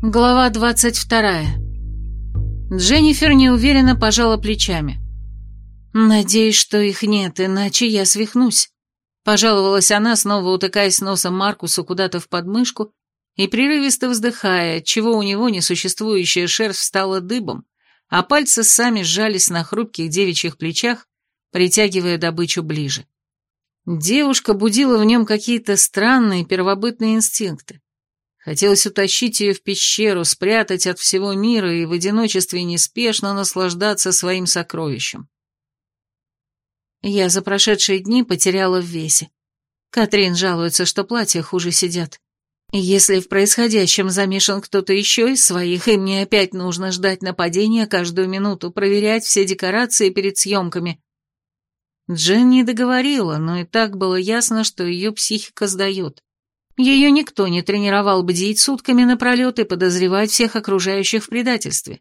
Глава 22. Дженнифер неуверенно пожала плечами. «Надеюсь, что их нет, иначе я свихнусь», — пожаловалась она, снова утыкаясь носом Маркусу куда-то в подмышку и прерывисто вздыхая, чего у него несуществующая шерсть стала дыбом, а пальцы сами сжались на хрупких девичьих плечах, притягивая добычу ближе. Девушка будила в нем какие-то странные первобытные инстинкты. Хотелось утащить ее в пещеру, спрятать от всего мира и в одиночестве неспешно наслаждаться своим сокровищем. Я за прошедшие дни потеряла в весе. Катрин жалуется, что платья хуже сидят. Если в происходящем замешан кто-то еще из своих, и мне опять нужно ждать нападения каждую минуту, проверять все декорации перед съемками. Джен не договорила, но и так было ясно, что ее психика сдает. Ее никто не тренировал бдить сутками напролет и подозревать всех окружающих в предательстве.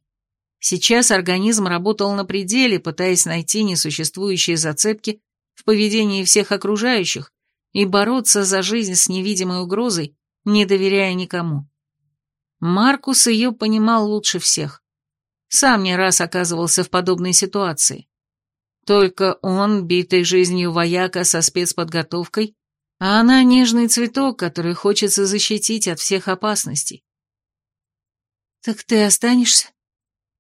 Сейчас организм работал на пределе, пытаясь найти несуществующие зацепки в поведении всех окружающих и бороться за жизнь с невидимой угрозой, не доверяя никому. Маркус ее понимал лучше всех. Сам не раз оказывался в подобной ситуации. Только он, битый жизнью вояка со спецподготовкой, а она нежный цветок, который хочется защитить от всех опасностей. «Так ты останешься?»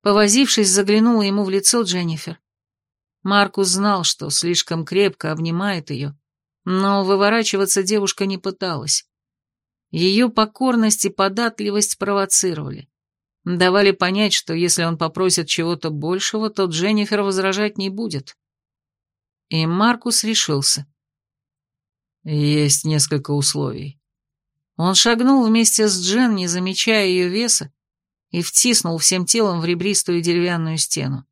Повозившись, заглянула ему в лицо Дженнифер. Маркус знал, что слишком крепко обнимает ее, но выворачиваться девушка не пыталась. Ее покорность и податливость провоцировали. Давали понять, что если он попросит чего-то большего, то Дженнифер возражать не будет. И Маркус решился. Есть несколько условий. Он шагнул вместе с Джен, не замечая ее веса, и втиснул всем телом в ребристую деревянную стену.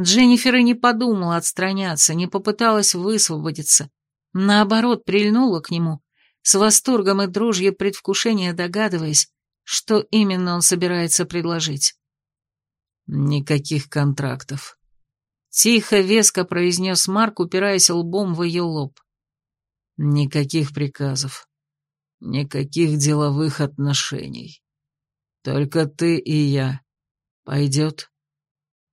Дженнифер и не подумала отстраняться, не попыталась высвободиться, наоборот, прильнула к нему, с восторгом и дрожью предвкушения догадываясь, что именно он собирается предложить. «Никаких контрактов», — тихо, веско произнес Марк, упираясь лбом в ее лоб. Никаких приказов. Никаких деловых отношений. Только ты и я. Пойдет?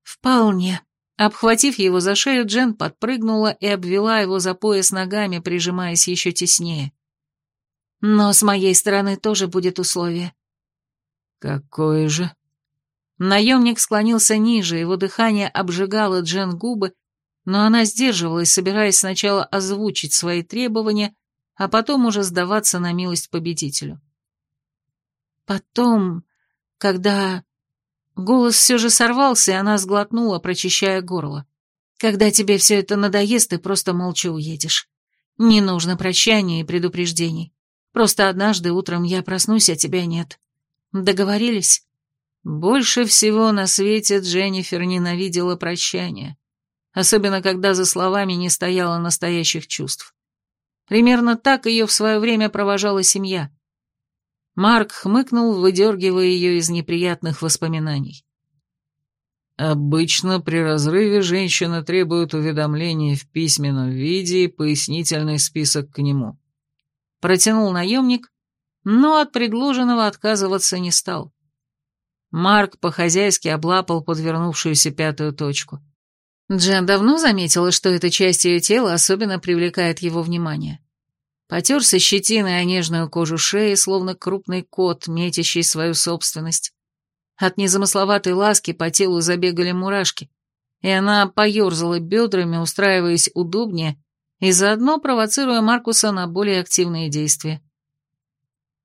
Вполне. Обхватив его за шею, Джен подпрыгнула и обвела его за пояс ногами, прижимаясь еще теснее. Но с моей стороны тоже будет условие. Какое же? Наемник склонился ниже, его дыхание обжигало Джен губы, но она сдерживалась, собираясь сначала озвучить свои требования, а потом уже сдаваться на милость победителю. Потом, когда... Голос все же сорвался, и она сглотнула, прочищая горло. Когда тебе все это надоест, ты просто молча уедешь. Не нужно прощания и предупреждений. Просто однажды утром я проснусь, а тебя нет. Договорились? Больше всего на свете Дженнифер ненавидела прощания особенно когда за словами не стояло настоящих чувств. Примерно так ее в свое время провожала семья. Марк хмыкнул, выдергивая ее из неприятных воспоминаний. Обычно при разрыве женщина требует уведомления в письменном виде и пояснительный список к нему. Протянул наемник, но от предложенного отказываться не стал. Марк по-хозяйски облапал подвернувшуюся пятую точку. Джен давно заметила, что эта часть ее тела особенно привлекает его внимание. Потерся щетиной о нежную кожу шеи, словно крупный кот, метящий свою собственность. От незамысловатой ласки по телу забегали мурашки, и она поерзала бедрами, устраиваясь удобнее и заодно провоцируя Маркуса на более активные действия.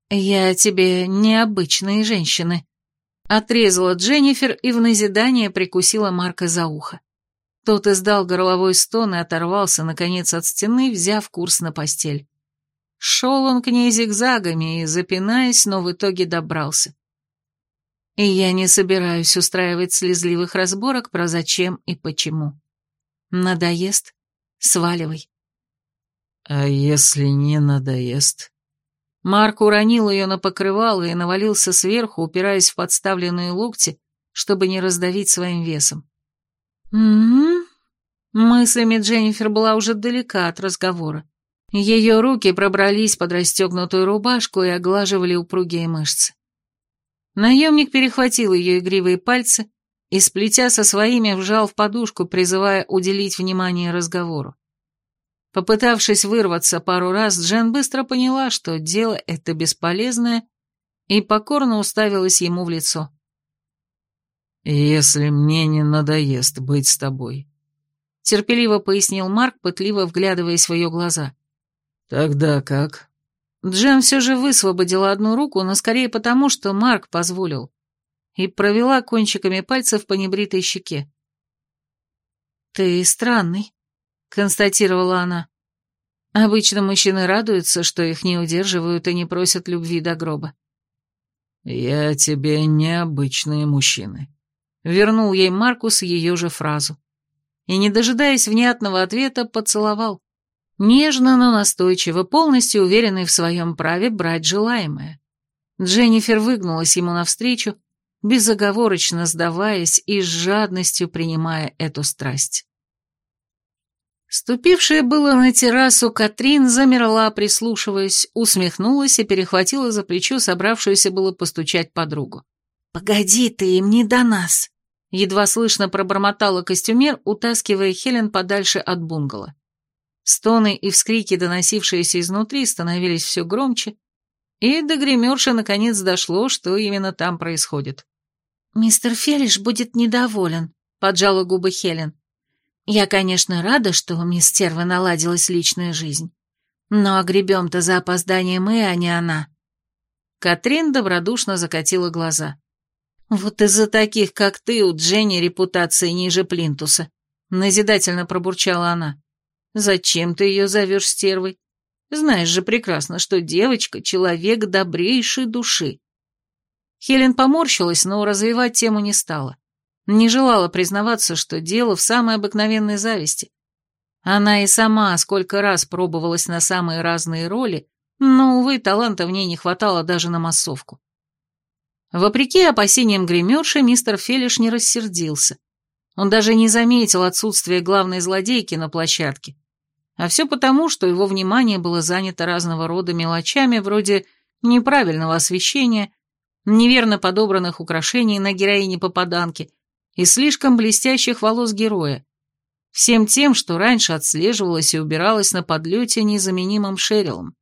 «Я тебе необычные женщины», — отрезала Дженнифер и в назидание прикусила Марка за ухо. Тот издал горловой стон и оторвался, наконец, от стены, взяв курс на постель. Шел он к ней зигзагами и, запинаясь, но в итоге добрался. И я не собираюсь устраивать слезливых разборок про зачем и почему. Надоест? Сваливай. А если не надоест? Марк уронил ее на покрывало и навалился сверху, упираясь в подставленные локти, чтобы не раздавить своим весом. «Угу». Мыслями Дженнифер была уже далека от разговора. Ее руки пробрались под расстегнутую рубашку и оглаживали упругие мышцы. Наемник перехватил ее игривые пальцы и, сплетя со своими, вжал в подушку, призывая уделить внимание разговору. Попытавшись вырваться пару раз, Джен быстро поняла, что дело это бесполезное, и покорно уставилась ему в лицо. «Если мне не надоест быть с тобой», — терпеливо пояснил Марк, пытливо вглядываясь в ее глаза. «Тогда как?» Джен все же высвободила одну руку, но скорее потому, что Марк позволил, и провела кончиками пальцев по небритой щеке. «Ты странный», — констатировала она. «Обычно мужчины радуются, что их не удерживают и не просят любви до гроба». «Я тебе необычные мужчины», — вернул ей Маркус ее же фразу. И, не дожидаясь внятного ответа, поцеловал. Нежно, но настойчиво, полностью уверенный в своем праве брать желаемое. Дженнифер выгнулась ему навстречу, безоговорочно сдаваясь и с жадностью принимая эту страсть. Ступившая было на террасу, Катрин замерла, прислушиваясь, усмехнулась и перехватила за плечо собравшуюся было постучать подругу. «Погоди ты, им не до нас!» Едва слышно пробормотала костюмер, утаскивая Хелен подальше от бунгало. Стоны и вскрики, доносившиеся изнутри, становились все громче, и до гримерши наконец дошло, что именно там происходит. «Мистер Фелиш будет недоволен», — поджала губы Хелен. «Я, конечно, рада, что у мисс Стервы наладилась личная жизнь, но огребем-то за опоздание мы, а не она». Катрин добродушно закатила глаза. «Вот из-за таких, как ты, у Дженни репутация ниже плинтуса», — назидательно пробурчала она. Зачем ты ее зовешь стервой? Знаешь же прекрасно, что девочка — человек добрейшей души. Хелен поморщилась, но развивать тему не стала. Не желала признаваться, что дело в самой обыкновенной зависти. Она и сама сколько раз пробовалась на самые разные роли, но, увы, таланта в ней не хватало даже на массовку. Вопреки опасениям гримерши, мистер Фелиш не рассердился. Он даже не заметил отсутствия главной злодейки на площадке. А все потому, что его внимание было занято разного рода мелочами, вроде неправильного освещения, неверно подобранных украшений на героине-попаданке и слишком блестящих волос героя. Всем тем, что раньше отслеживалось и убиралось на подлете незаменимым Шерилом.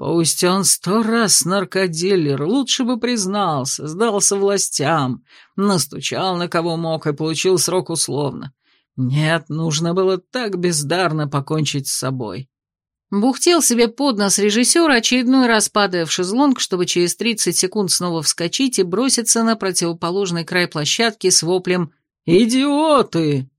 Пусть он сто раз наркодилер, лучше бы признался, сдался властям, настучал на кого мог и получил срок условно. Нет, нужно было так бездарно покончить с собой. Бухтел себе под нос режиссер, очередной раз падая в шезлонг, чтобы через 30 секунд снова вскочить и броситься на противоположный край площадки с воплем «Идиоты!».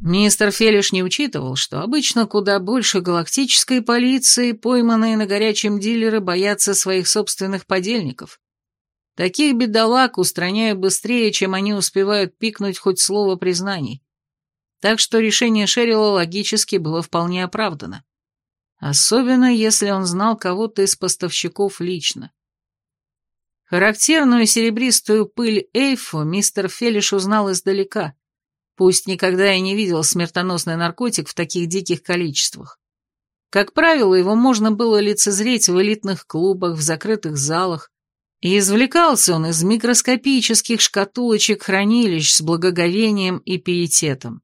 Мистер Фелиш не учитывал, что обычно куда больше галактической полиции, пойманные на горячем дилеры, боятся своих собственных подельников. Таких бедолаг устраняют быстрее, чем они успевают пикнуть хоть слово признаний. Так что решение Шерила логически было вполне оправдано. Особенно, если он знал кого-то из поставщиков лично. Характерную серебристую пыль Эйфу мистер Фелиш узнал издалека, пусть никогда и не видел смертоносный наркотик в таких диких количествах. Как правило, его можно было лицезреть в элитных клубах, в закрытых залах, и извлекался он из микроскопических шкатулочек хранилищ с благоговением и пиететом.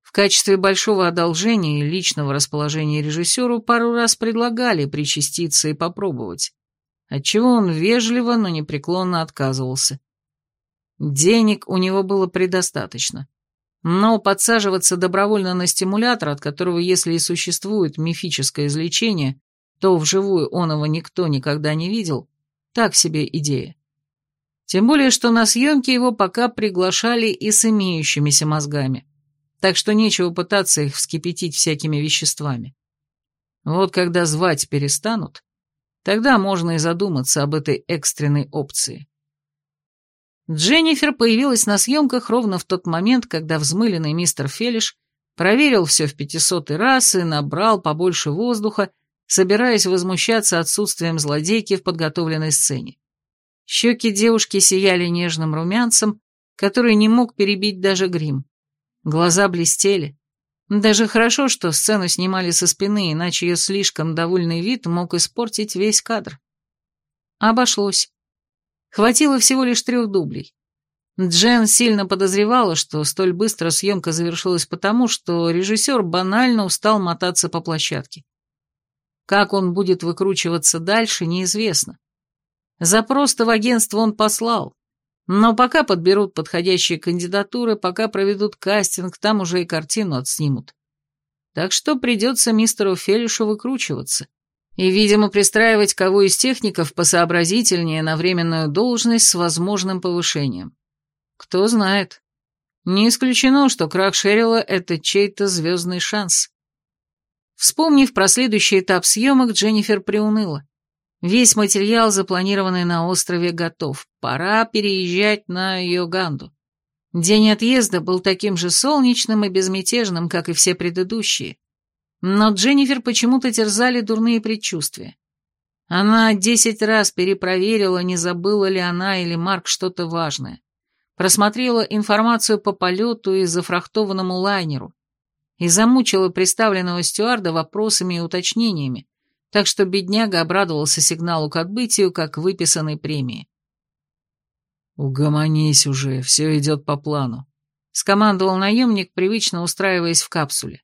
В качестве большого одолжения и личного расположения режиссеру пару раз предлагали причаститься и попробовать, отчего он вежливо, но непреклонно отказывался. Денег у него было предостаточно. Но подсаживаться добровольно на стимулятор, от которого, если и существует мифическое излечение, то вживую оного никто никогда не видел, так себе идея. Тем более, что на съемки его пока приглашали и с имеющимися мозгами так что нечего пытаться их вскипятить всякими веществами. Вот когда звать перестанут, тогда можно и задуматься об этой экстренной опции. Дженнифер появилась на съемках ровно в тот момент, когда взмыленный мистер Фелиш проверил все в пятисотый раз и набрал побольше воздуха, собираясь возмущаться отсутствием злодейки в подготовленной сцене. Щеки девушки сияли нежным румянцем, который не мог перебить даже грим. Глаза блестели. Даже хорошо, что сцену снимали со спины, иначе ее слишком довольный вид мог испортить весь кадр. Обошлось. Хватило всего лишь трех дублей. Джен сильно подозревала, что столь быстро съемка завершилась потому, что режиссер банально устал мотаться по площадке. Как он будет выкручиваться дальше, неизвестно. Запрос-то в агентство он послал, но пока подберут подходящие кандидатуры, пока проведут кастинг, там уже и картину отснимут. Так что придется мистеру Фелишу выкручиваться. И, видимо, пристраивать кого из техников посообразительнее на временную должность с возможным повышением. Кто знает. Не исключено, что крах Шерила — это чей-то звездный шанс. Вспомнив про следующий этап съемок, Дженнифер приуныла. Весь материал, запланированный на острове, готов. Пора переезжать на Йоганду. День отъезда был таким же солнечным и безмятежным, как и все предыдущие. Но Дженнифер почему-то терзали дурные предчувствия. Она десять раз перепроверила, не забыла ли она или Марк что-то важное просмотрела информацию по полету и зафрахтованному лайнеру и замучила представленного стюарда вопросами и уточнениями, так что бедняга обрадовался сигналу к отбытию, как выписанной премии. «Угомонись уже, все идет по плану», — скомандовал наемник, привычно устраиваясь в капсуле.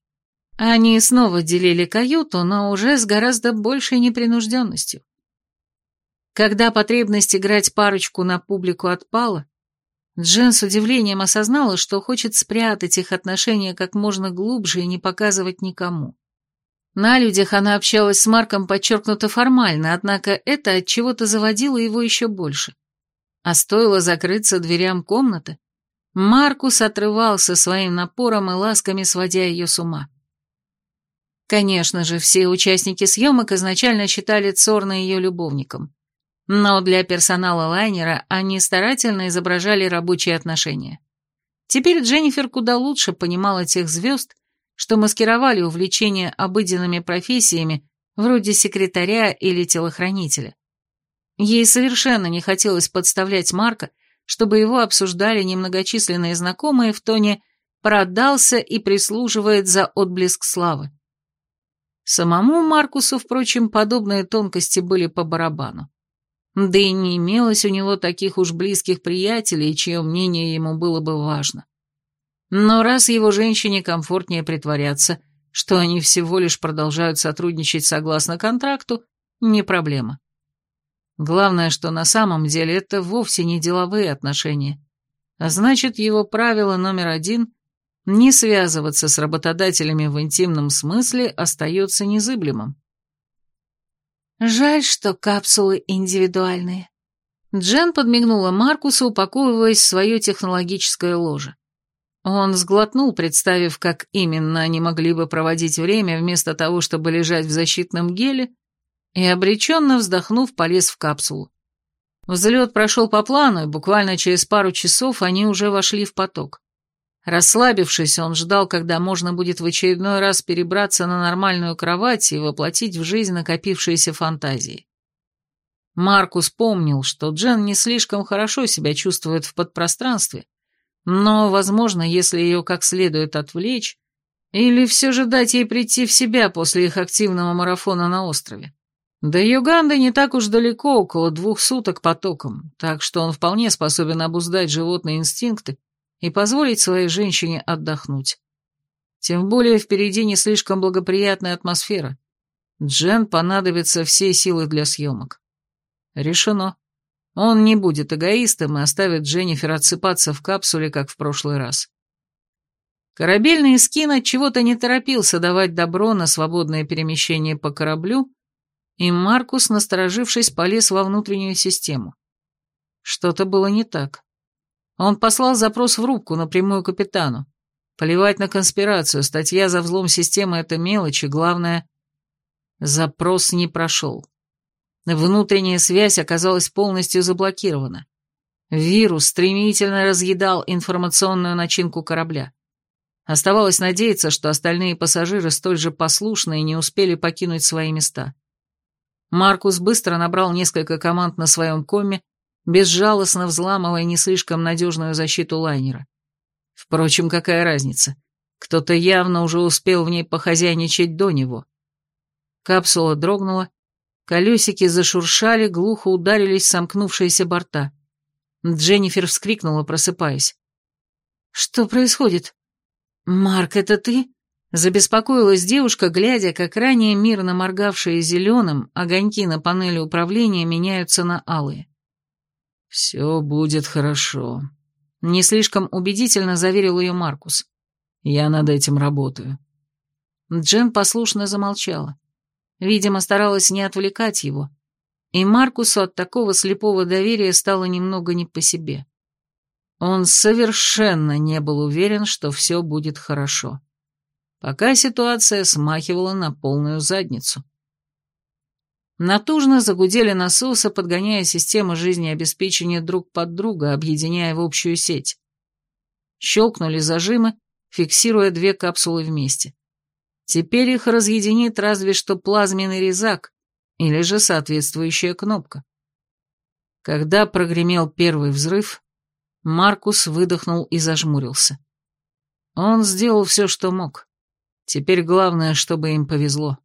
Они снова делили каюту, но уже с гораздо большей непринужденностью. Когда потребность играть парочку на публику отпала, Джен с удивлением осознала, что хочет спрятать их отношения как можно глубже и не показывать никому. На людях она общалась с Марком подчеркнуто формально, однако это от чего-то заводило его еще больше. А стоило закрыться дверям комнаты, Маркус отрывался своим напором и ласками, сводя ее с ума. Конечно же, все участники съемок изначально считали Цорна ее любовником. Но для персонала лайнера они старательно изображали рабочие отношения. Теперь Дженнифер куда лучше понимала тех звезд, что маскировали увлечение обыденными профессиями вроде секретаря или телохранителя. Ей совершенно не хотелось подставлять Марка, чтобы его обсуждали немногочисленные знакомые в тоне «продался и прислуживает за отблеск славы». Самому Маркусу, впрочем, подобные тонкости были по барабану. Да и не имелось у него таких уж близких приятелей, чье мнение ему было бы важно. Но раз его женщине комфортнее притворяться, что они всего лишь продолжают сотрудничать согласно контракту, не проблема. Главное, что на самом деле это вовсе не деловые отношения. А значит, его правило номер один – не связываться с работодателями в интимном смысле остается незыблемым. Жаль, что капсулы индивидуальные. Джен подмигнула Маркусу, упаковываясь в свое технологическое ложе. Он сглотнул, представив, как именно они могли бы проводить время вместо того, чтобы лежать в защитном геле, и обреченно вздохнув, полез в капсулу. Взлет прошел по плану, и буквально через пару часов они уже вошли в поток. Расслабившись, он ждал, когда можно будет в очередной раз перебраться на нормальную кровать и воплотить в жизнь накопившиеся фантазии. Маркус помнил, что Джен не слишком хорошо себя чувствует в подпространстве, но, возможно, если ее как следует отвлечь, или все же дать ей прийти в себя после их активного марафона на острове. До Юганды не так уж далеко, около двух суток потоком, так что он вполне способен обуздать животные инстинкты и позволить своей женщине отдохнуть. Тем более впереди не слишком благоприятная атмосфера. Джен понадобятся все силы для съемок. Решено. Он не будет эгоистом и оставит Дженнифер отсыпаться в капсуле, как в прошлый раз. Корабельный скин от чего-то не торопился давать добро на свободное перемещение по кораблю, и Маркус, насторожившись, полез во внутреннюю систему. Что-то было не так. Он послал запрос в рубку напрямую капитану. Плевать на конспирацию, статья за взлом системы — это мелочи, главное... Запрос не прошел. Внутренняя связь оказалась полностью заблокирована. Вирус стремительно разъедал информационную начинку корабля. Оставалось надеяться, что остальные пассажиры столь же послушны и не успели покинуть свои места. Маркус быстро набрал несколько команд на своем коме безжалостно взламывая не слишком надежную защиту лайнера. Впрочем, какая разница? Кто-то явно уже успел в ней похозяйничать до него. Капсула дрогнула, колесики зашуршали, глухо ударились сомкнувшиеся борта. Дженнифер вскрикнула, просыпаясь. «Что происходит? Марк, это ты?» Забеспокоилась девушка, глядя, как ранее мирно моргавшие зеленым огоньки на панели управления меняются на алые. «Все будет хорошо», — не слишком убедительно заверил ее Маркус. «Я над этим работаю». Джен послушно замолчала. Видимо, старалась не отвлекать его. И Маркусу от такого слепого доверия стало немного не по себе. Он совершенно не был уверен, что все будет хорошо пока ситуация смахивала на полную задницу. Натужно загудели насосы, подгоняя системы жизнеобеспечения друг под друга, объединяя в общую сеть. Щелкнули зажимы, фиксируя две капсулы вместе. Теперь их разъединит разве что плазменный резак или же соответствующая кнопка. Когда прогремел первый взрыв, Маркус выдохнул и зажмурился. Он сделал все, что мог. Теперь главное, чтобы им повезло.